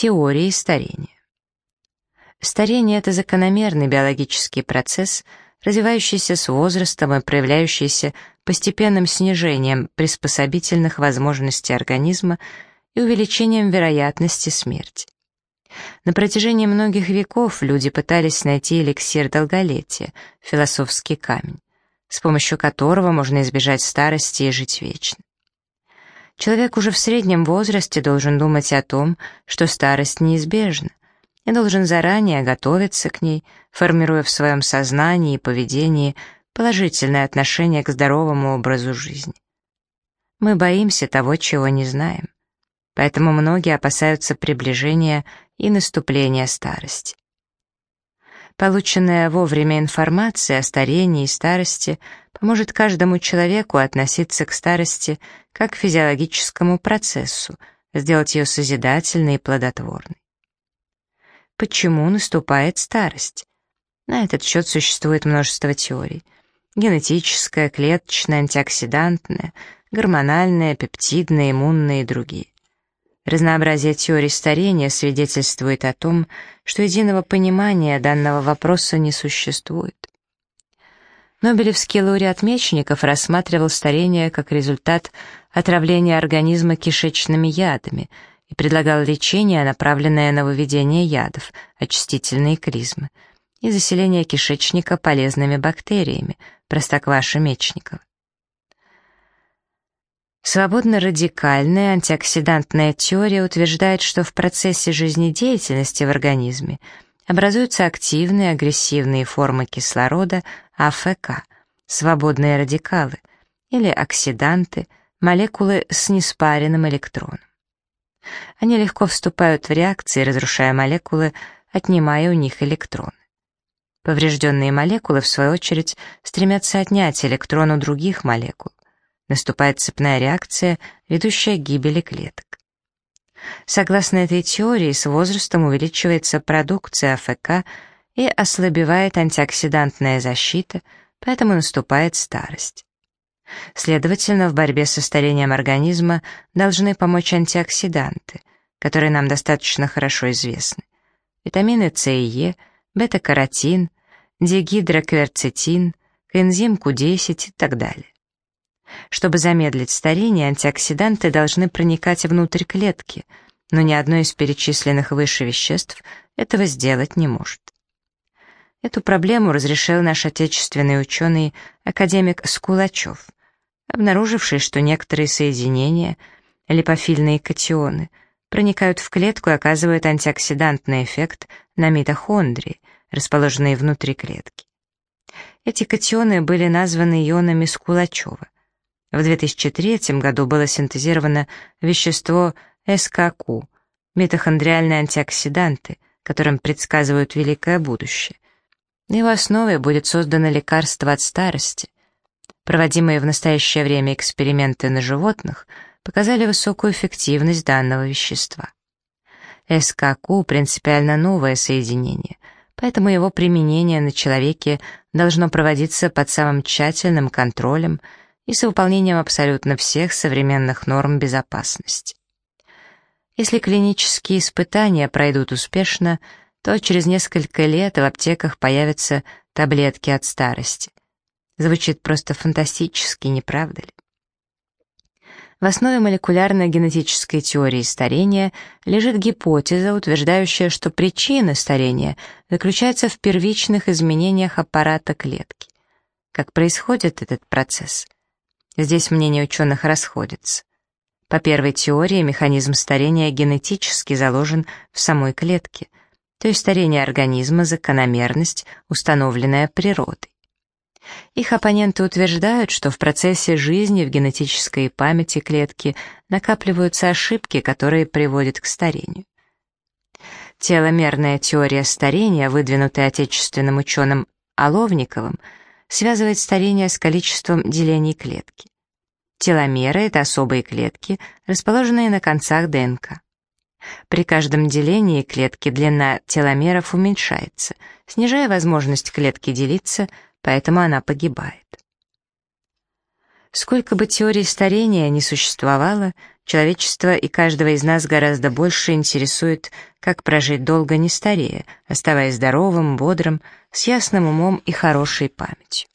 Теории старения. Старение — это закономерный биологический процесс, развивающийся с возрастом и проявляющийся постепенным снижением приспособительных возможностей организма и увеличением вероятности смерти. На протяжении многих веков люди пытались найти эликсир долголетия, философский камень, с помощью которого можно избежать старости и жить вечно. Человек уже в среднем возрасте должен думать о том, что старость неизбежна, и должен заранее готовиться к ней, формируя в своем сознании и поведении положительное отношение к здоровому образу жизни. Мы боимся того, чего не знаем, поэтому многие опасаются приближения и наступления старости. Полученная вовремя информация о старении и старости поможет каждому человеку относиться к старости как к физиологическому процессу, сделать ее созидательной и плодотворной. Почему наступает старость? На этот счет существует множество теорий. Генетическая, клеточная, антиоксидантная, гормональная, пептидная, иммунная и другие. Разнообразие теорий старения свидетельствует о том, что единого понимания данного вопроса не существует. Нобелевский лауреат Мечников рассматривал старение как результат отравления организма кишечными ядами и предлагал лечение, направленное на выведение ядов, очистительные клизмы, и заселение кишечника полезными бактериями, простокваша Мечникова. Свободно-радикальная антиоксидантная теория утверждает, что в процессе жизнедеятельности в организме образуются активные агрессивные формы кислорода АФК, свободные радикалы, или оксиданты, молекулы с неспаренным электроном. Они легко вступают в реакции, разрушая молекулы, отнимая у них электроны. Поврежденные молекулы, в свою очередь, стремятся отнять электрон у других молекул наступает цепная реакция, ведущая к гибели клеток. Согласно этой теории, с возрастом увеличивается продукция АФК и ослабевает антиоксидантная защита, поэтому наступает старость. Следовательно, в борьбе со старением организма должны помочь антиоксиданты, которые нам достаточно хорошо известны. Витамины С и Е, бета-каротин, дигидрокверцетин, коэнзим Q10 и так далее. Чтобы замедлить старение, антиоксиданты должны проникать внутрь клетки, но ни одно из перечисленных выше веществ этого сделать не может. Эту проблему разрешил наш отечественный ученый, академик Скулачев, обнаруживший, что некоторые соединения, липофильные катионы, проникают в клетку и оказывают антиоксидантный эффект на митохондрии, расположенные внутри клетки. Эти катионы были названы ионами Скулачева. В 2003 году было синтезировано вещество СКК, митохондриальные антиоксиданты, которым предсказывают великое будущее. На его основе будет создано лекарство от старости. Проводимые в настоящее время эксперименты на животных показали высокую эффективность данного вещества. СКК принципиально новое соединение, поэтому его применение на человеке должно проводиться под самым тщательным контролем и с выполнением абсолютно всех современных норм безопасности. Если клинические испытания пройдут успешно, то через несколько лет в аптеках появятся таблетки от старости. Звучит просто фантастически, не правда ли? В основе молекулярно-генетической теории старения лежит гипотеза, утверждающая, что причина старения заключается в первичных изменениях аппарата клетки. Как происходит этот процесс? Здесь мнения ученых расходятся. По первой теории механизм старения генетически заложен в самой клетке, то есть старение организма — закономерность, установленная природой. Их оппоненты утверждают, что в процессе жизни в генетической памяти клетки накапливаются ошибки, которые приводят к старению. Теломерная теория старения, выдвинутая отечественным ученым Оловниковым, связывает старение с количеством делений клетки. Теломеры — это особые клетки, расположенные на концах ДНК. При каждом делении клетки длина теломеров уменьшается, снижая возможность клетки делиться, поэтому она погибает. Сколько бы теорий старения не существовало, человечество и каждого из нас гораздо больше интересует, как прожить долго не старея, оставаясь здоровым, бодрым, с ясным умом и хорошей памятью.